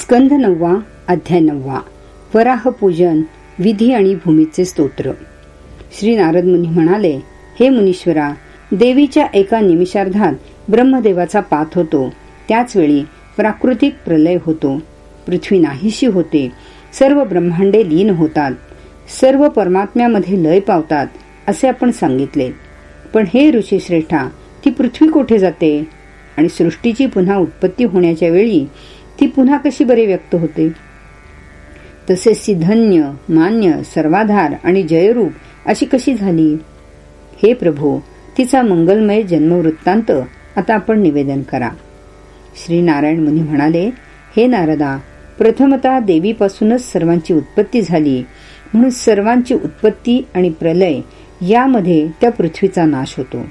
स्कंध नववा अध्याय नववा. वराह पूजन विधी आणि भूमीचे स्तोत्र. श्री नारद मुनी म्हणाले हे मुनीश्वरा देवीच्या एका निमिषार्धात ब्रह्मदेवाचा पात होतो. त्याचवेळी प्राकृतिक प्रलय होतो. पृथ्वी नाहीशी होते. सर्व ब्रह्मांडे लीन होतात. सर्व परमात्म्यामध्ये लय पावतात असे आपण सांगितले. पण हे ऋषीश्रेष्ठा ती पृथ्वी कोठे जाते? आणि सृष्टीची पुन्हा उत्पत्ती होण्याच्या वेळी ती पुन्हा कशी बरे व्यक्त होते? तसेच ती धन्य मान्य सर्वाधार आणि जयरूप अशी कशी झाली? हे प्रभो तिचा मंगलमय जन्मवृत्तांत आता आपण निवेदन करा. श्री नारायण मुनी म्हणाले हे नारदा प्रथमतः देवीपासूनच सर्वांची उत्पत्ती झाली. म्हणून सर्वांची उत्पत्ती आणि प्रलय यामध्ये त्या पृथ्वीचा नाश होतो.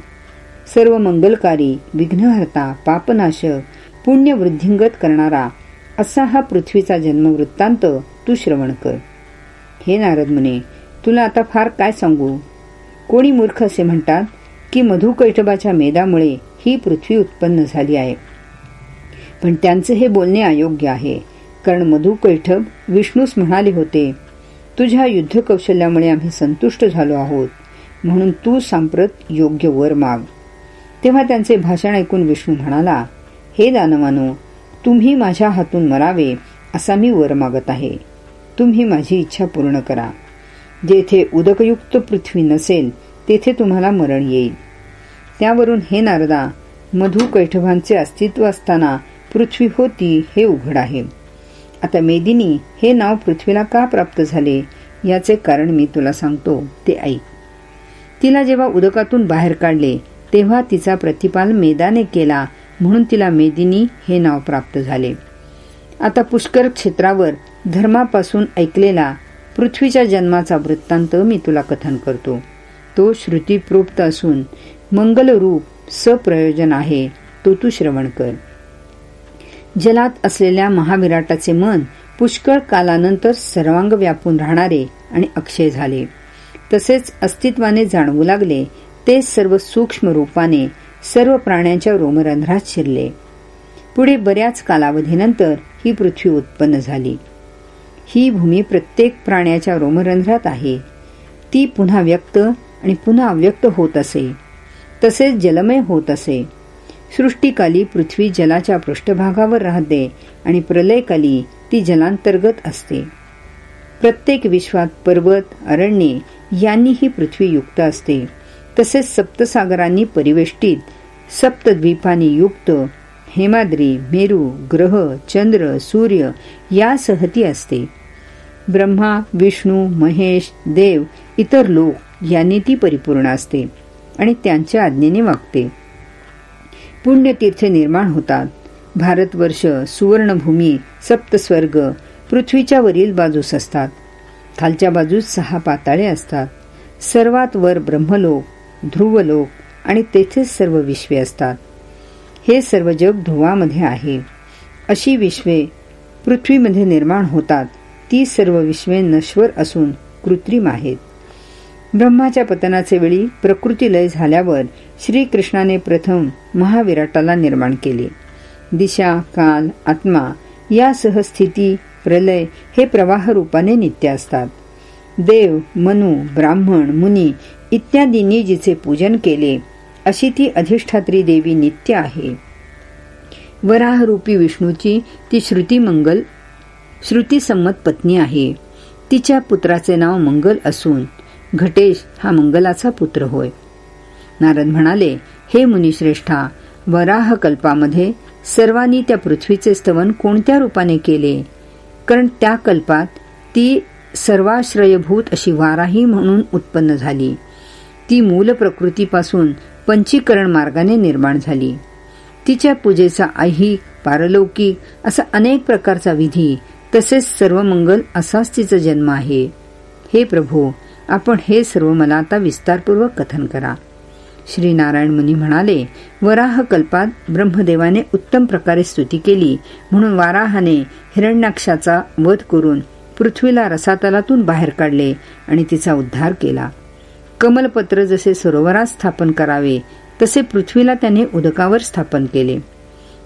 सर्व मंगलकारी विघ्नहर्ता पापनाशक पुण्य वृद्धिंगत करणारा असा हा पृथ्वीचा जन्मवृत्तांत तू श्रवण कर. हे नारद मुने तुला आता फार काय सांगू? कोणी मूर्ख असे म्हणतात की मधुकैटबाच्या मेदामुळे ही पृथ्वी उत्पन्न झाली आहे. पण त्यांचे हे बोलणे अयोग्य आहे कारण मधुकैठब विष्णूस म्हणाले होते तुझ्या युद्ध कौशल्यामुळे आम्ही संतुष्ट झालो आहोत म्हणून तू सांप्रत योग्य वर माग. तेव्हा त्यांचे भाषण ऐकून विष्णू म्हणाला हे दानवानो तुम्ही माझ्या हातून मरावे असा मी वर मागत आहे. तुम्ही माझी इच्छा पूर्ण करा. जेथे उदकयुक्त पृथ्वी नसेल तेथे तुम्हाला मरण येईल. त्यावरून हे नारदा मधु कैठभांचे अस्तित्व असताना पृथ्वी होती हे उघड आहे. आता मेदिनी हे नाव पृथ्वीला का प्राप्त झाले? याचे कारण मी तुला सांगतो ते ऐक. तिला जेव्हा उदकातून बाहेर काढले तेव्हा तिचा प्रतिपाल मेदाने केला म्हणून तिला मेदिनी हे नाव प्राप्त झाले. आता पुष्कर क्षेत्रावर धर्मापासून ऐकलेला पृथ्वीच्या जन्माचा वृत्तांत मी तुला कथन करतो. तो श्रुतीप्रोक्त असून मंगलरूप सप्रयोजन आहे तो तू श्रवण कर. जलात असलेल्या महाविराटाचे मन पुष्कळ कालानंतर सर्वांग व्यापून राहणारे आणि अक्षय झाले. तसेच अस्तित्वाने जाणवू लागले ते सर्व सूक्ष्म रूपाने सर्व प्राण्यांच्या रोमरंध्रात शिरले. पुढे बऱ्याच कालावधीनंतर ही पृथ्वी उत्पन्न झाली. ही भूमी प्रत्येक प्राण्याच्या रोमरंध्रात आहे. ती पुन्हा व्यक्त आणि पुन्हा अव्यक्त होत असे. तसेच जलमय होत असे. सृष्टीकाली पृथ्वी जलाच्या पृष्ठभागावर राहते आणि प्रलयकाली ती जलांतर्गत असते. प्रत्येक विश्वात पर्वत अरण्ये यांनी ही पृथ्वी युक्त असते. तसेच सप्तसागरांनी परिवेष्टित सप्तद्वीपांनी युक्त हेमाद्री मेरू ग्रह चंद्र सूर्य या सहती असते. ब्रह्मा विष्णू महेश देव इतर लोक यांनी ती परिपूर्ण असते आणि त्यांच्या आज्ञेने वागते. पुण्यतीर्थे निर्माण होतात. भारतवर्ष सुवर्णभूमी सप्तस्वर्ग पृथ्वीच्या वरील बाजूस असतात. खालच्या बाजूस सहा पाताळे असतात. सर्वात वर ब्रह्मलोक ध्रुवलोक आणि तेथेच सर्व विश्वे असतात. हे सर्व जग ध्रुवामध्ये आहे. अशी विश्वे पृथ्वीमध्ये निर्माण होतात. ती सर्व विश्वे नश्वर असून कृत्रिम आहेत. ब्रह्माच्या पतनाचे वेळी प्रकृती लय झाल्यावर श्रीकृष्णाने प्रथम महाविराटाला निर्माण केले. दिशा काल आत्मा यासह स्थिती प्रलय हे प्रवाह रूपाने नित्य असतात. देव मनु ब्राह्मण मुनी इत्यादींनी जिचे पूजन केले. अशी ती अधिष्ठात्री देवी नित्य आहे. वराहरूपी विष्णूची ती श्रुती मंगल पत्नी आहे. तिच्या पुत्राचे नाव मंगल असून घटेश हा मंगलाचा पुत्र होय. नारद म्हणाले हे मुनिश्रेष्ठा वराह कल्पामध्ये सर्वांनी त्या पृथ्वीचे स्तवन कोणत्या रूपाने केले? कारण त्या कल्पात ती सर्वाश्रयभूत अशी वाराही म्हणून उत्पन्न झाली. ती मूल प्रकृतीपासून पंचीकरण मार्गाने निर्माण झाली. तिच्या पूजेचा ऐहिक पारलौकिक असा अनेक प्रकारचा विधी तसेच सर्व मंगल असाच तिचा जन्म आहे. हे प्रभू आपण हे सर्व मला आता विस्तारपूर्वक कथन करा. श्री नारायण मुनी म्हणाले वराह कल्पात ब्रह्मदेवाने उत्तम प्रकारे स्तुती केली म्हणून वाराहाने हिरण्याक्षाचा वध करून पृथ्वीला रसातलातून बाहेर काढले आणि तिचा उद्धार केला. कमलपत्र जसे सरोवरात स्थापन करावे तसे पृथ्वीला त्याने उदकावर स्थापन केले.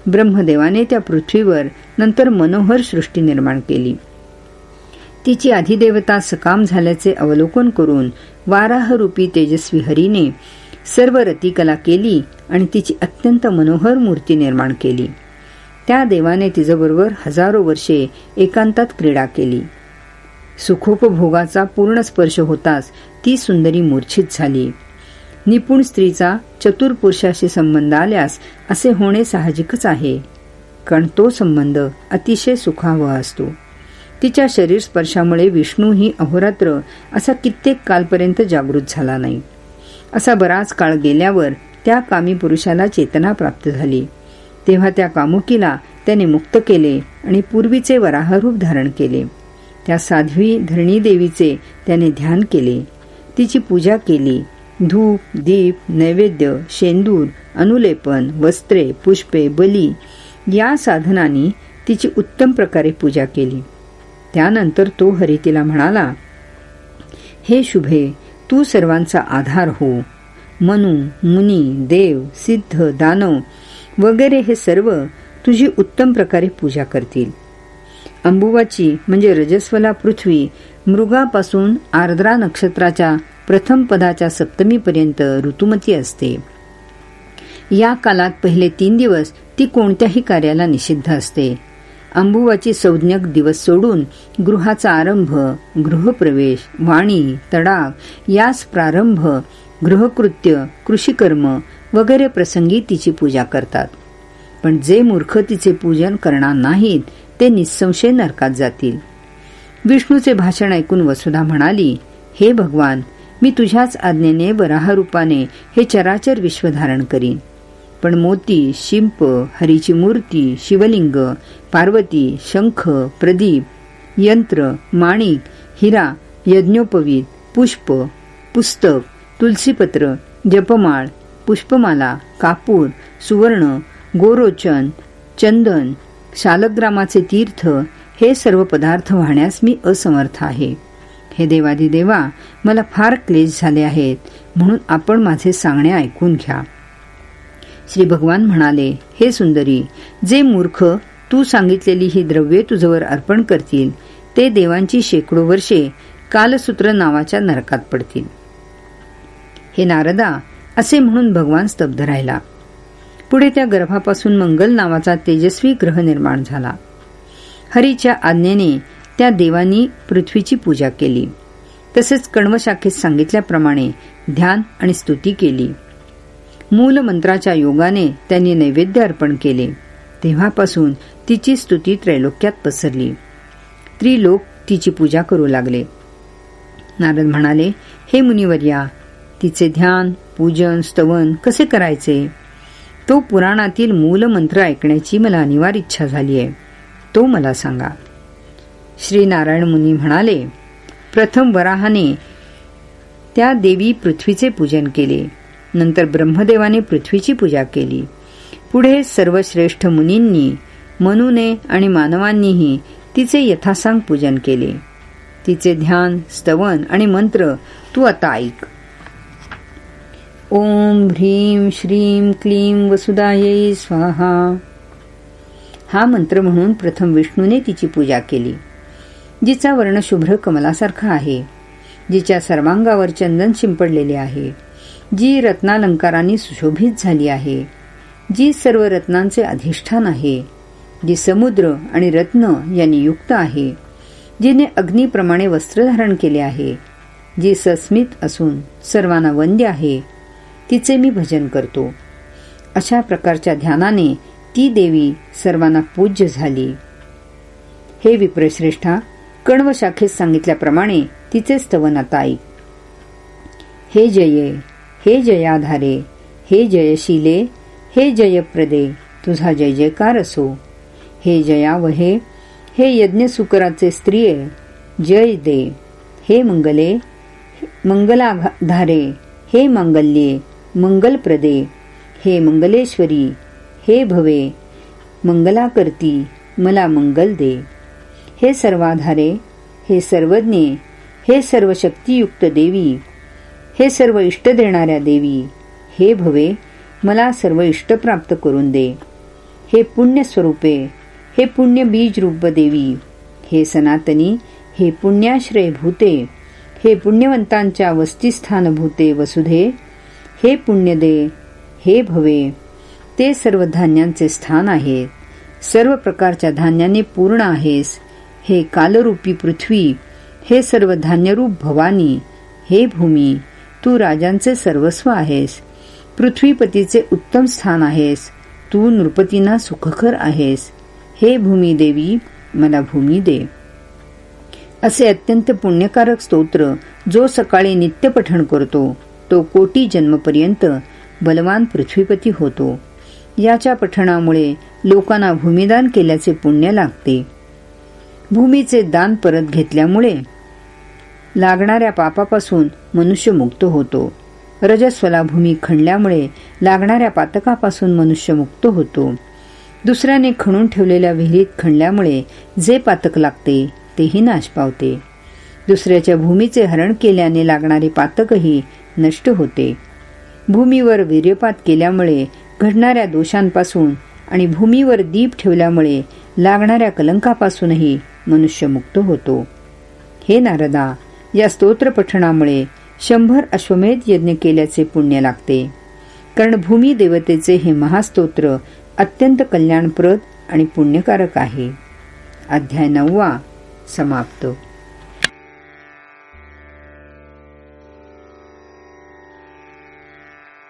ब्रह्मदेवाने त्या पृथ्वीवर नंतर मनोहर सृष्टी निर्माण केली. तिची अधिदेवता सकाम झाल्याचे अवलोकन करून वाराहरूपी तेजस्वी हरीने सर्व रतिकला केली आणि तिची अत्यंत मनोहर मूर्ती निर्माण केली. त्या देवाने तिच्याबरोबर हजारो वर्षे एकांतात क्रीडा केली. सुखोपभोगाचा पूर्ण स्पर्श होताच ती सुंदरी मूर्छित झाली. निपुण स्त्रीचा चतुर पुरुषाशी संबंध आल्यास असे होणे साहजिकच आहे. कारण तो संबंध अतिशय सुखावह असतो. तिच्या शरीर स्पर्शामुळे विष्णू ही अहोरात्र असा कित्येक कालपर्यंत जागृत झाला नाही. असा बराच काळ गेल्यावर त्या कामी पुरुषाला चेतना प्राप्त झाली. तेव्हा त्या कामुकीला त्याने मुक्त केले आणि पूर्वीचे वराहरूप धारण केले. त्या साध्वी धरणी देवीचे त्याने ध्यान केले. तिची पूजा केली. धूप दीप नैवेद्य शेंदूर अनुलेपन वस्त्रे पुष्पे बली या साधनांनी तिची उत्तम प्रकारे पूजा केली. त्यानंतर तो हरी तिला म्हणाला हे शुभे तू सर्वांचा आधार हो. मनु मुनी देव सिद्ध दानव वगैरे हे सर्व तुझी उत्तम प्रकारे पूजा करतील. अंबुवाची म्हणजे रजस्वला पृथ्वी मृगापासून आर्द्रा नक्षत्राच्या प्रथम पदाच्या सप्तमीपर्यंत ऋतुमती असते. या कालात पहिले तीन दिवस ती कोणत्याही कार्याला निषिद्ध असते. अंबुवाची संज्ञक दिवस सोडून गृहाचा आरंभ गृहप्रवेश वाणी तडाग यास प्रारंभ गृहकृत्य कृषीकर्म वगैरे प्रसंगी तिची पूजा करतात. पण जे मूर्ख तिचे पूजन करणार नाहीत ते निसंशय नरकात जातील. विष्णूचे भाषण ऐकून वसुधा म्हणाली हे भगवान मी तुझ्याच आज्ञेने वराहरूपाने हे चराचर विश्व धारण करीन. पण मोती शिंप हरीची मूर्ती शिवलिंग पार्वती शंख प्रदीप यंत्र माणिक हिरा यज्ञोपवीत पुष्प पुस्तक तुलसीपत्र जपमाळ पुष्पमाला कापूर सुवर्ण गोरोचन चंदन शालग्रामाचे तीर्थ हे सर्व पदार्थ वाहण्यास मी असमर्थ आहे. हे देवादी देवा मला फार क्लेश झाले आहेत म्हणून आपण माझे सांगणे ऐकून घ्या. श्री भगवान म्हणाले हे सुंदरी जे मूर्ख तू सांगितलेली ही द्रव्ये तुझवर अर्पण करतील ते देवांची शेकडो वर्षे कालसूत्र नावाच्या नरकात पडतील. हे नारदा असे म्हणून भगवान स्तब्ध राहिला. पुढे त्या गर्भापासून मंगल नावाचा तेजस्वी ग्रह निर्माण झाला. हरीच्या आज्ञेने त्या देवांनी पृथ्वीची पूजा केली. तसेच कण्वशाखेत सांगितल्याप्रमाणे ध्यान आणि स्तुती केली. मूल मंत्राच्या योगाने त्यांनी नैवेद्य अर्पण केले. तेव्हापासून तिची स्तुती त्रैलोक्यात पसरली. त्रिलोक तिची पूजा करू लागले. नारद म्हणाले हे मुनिवर्या तिचे ध्यान पूजन स्तवन कसे करायचे? तो पुराणातील मूल मंत्र ऐकण्याची मला अनिवार्य इच्छा झाली आहे. तो मला सांगा. श्री नारायण मुनी म्हणाले प्रथम वराहाने त्या देवी पृथ्वीचे पूजन केले. नंतर ब्रह्मदेवाने पृथ्वीची पूजा केली. पुढे सर्वश्रेष्ठ मुनींनी मनुने आणि मानवांनीही तिचे यथासांग पूजन केले. तिचे ध्यान स्तवन आणि मंत्र तू आता ऐक. ओम ह्रीम श्रीम क्लीम वसुदायै स्वाहा. हा मंत्र म्हणून प्रथम विष्णूने तिची पूजा केली जिचा वर्ण शुभ्र कमलासारखा आहे जिच्या सर्वांगावर चंदन शिंपडलेले आहे जी रत्नालंकारांनी सुशोभित झाली आहे जी सर्व रत्नांचे अधिष्ठान आहे जी समुद्र आणि रत्न यांनी युक्त आहे जिने अग्नीप्रमाणे वस्त्र धारण केले आहे जी सस्मित असून सर्वांना वंद्य आहे तिचे मी भजन करतो. अशा प्रकारच्या ध्यानाने ती देवी सर्वांना पूज्य झाली. हे विप्रश्रेष्ठा कण्व शाखेत सांगितल्याप्रमाणे तिचे स्तवन आता ऐक हे जये हे जयाधारे हे जयशीले हे जयप्रदे तुझा जय जयकार असो. हे जयावहे हे यज्ञ सुकराचे स्त्रिये जय दे. हे मंगले मंगलाधारे हे मंगल्ये मंगलप्रदे. हे मंगलेश्वरी हे भवे मंगलाकर्ती मला मंगल दे. हे सर्वाधारे हे सर्वज्ञे हे सर्व शक्तियुक्त देवी हे सर्व इष्ट देणाऱ्या देवी हे भवे मला सर्व इष्ट प्राप्त करून दे. हे पुण्यस्वरूपे हे पुण्य बीज रूप देवी हे सनातनी हे पुण्याश्रय भूते हे पुण्यवंतांच्या वस्तीस्थान भूते वसुधे हे पुण्यदे हे भवे. ते सर्व धान्यांचे स्थान आहे सर्व प्रकारच्या धान्याने पूर्ण आहेस. हे कालरूपी पृथ्वी हे सर्व धान्यरूप भवानी हे भूमी तू राजांचे सर्वस्व आहेस. पृथ्वीपतीचे उत्तम स्थान आहेस. तू नृपतींना सुखकर आहेस. हे भूमी देवी मला भूमी दे. असे अत्यंत पुण्यकारक स्तोत्र जो सकाळी नित्यपठण करतो. तो कोटी जन्मपर्यंत बलवान पृथ्वीपती होतो. याच्या पठणामुळे लोकांना भूमिदान केल्याचे पुण्य लागते. भूमीचे दान परत घेतल्यामुळे लागणाऱ्या पापापासून मनुष्य मुक्त होतो. रजस्वला भूमी खणल्यामुळे लागणाऱ्या पातकापासून मनुष्य मुक्त होतो. दुसऱ्याने खणून ठेवलेल्या विहिरीत खणल्यामुळे जे पातक लागते तेही नाश पावते. दुसऱ्याच्या भूमीचे हरण केल्याने लागणारे पातकही नष्ट होते. भूमीवर वीर्यपात केल्यामुळे घडणाऱ्या दोषांपासून आणि भूमीवर दीप ठेवल्यामुळे लागणाऱ्या कलंकापासूनही मनुष्य मुक्त होतो. हे नारदा या स्तोत्र पठणामुळे शंभर अश्वमेध यज्ञ केल्याचे पुण्य लागते. कारण भूमी देवतेचे हे महास्तोत्र अत्यंत कल्याणप्रद आणि पुण्यकारक आहे. अध्याय नववा समाप्त.